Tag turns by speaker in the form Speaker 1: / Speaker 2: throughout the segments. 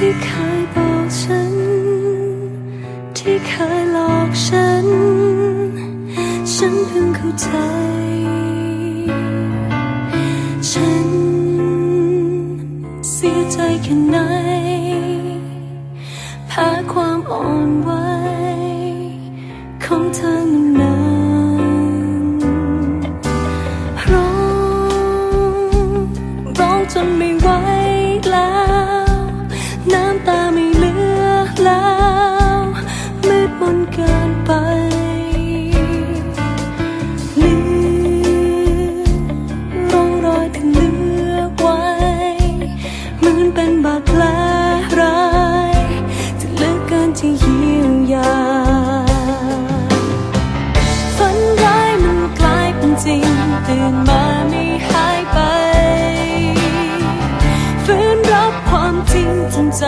Speaker 1: ที่เคยบอกฉัน ที่เคยหลอกฉัน ฉันเพิ่งเข้าใจ ฉันเสียใจแค่ไหนแพ้ความอ่อนไหวของเธอมันนาน ร้อง ร้องจนไม่ ตื่นมาไม่หายไป ฟื้นรับความจริงทันใจ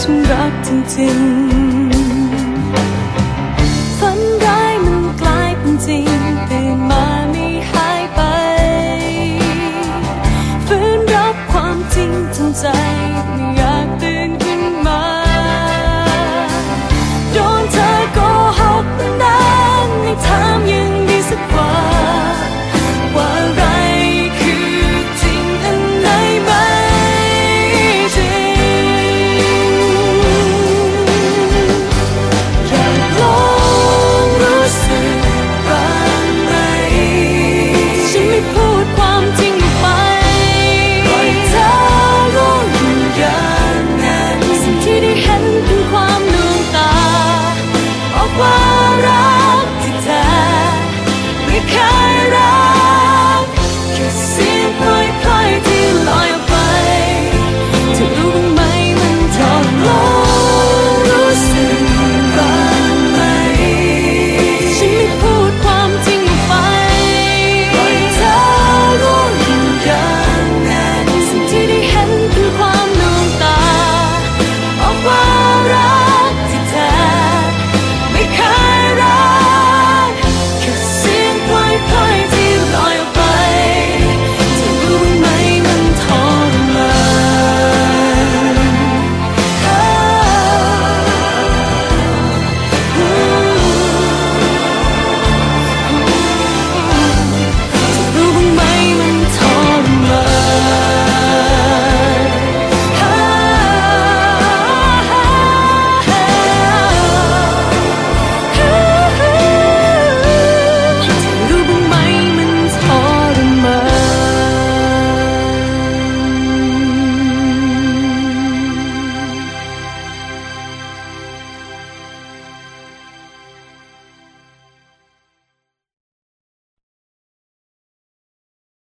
Speaker 1: สมรักจริง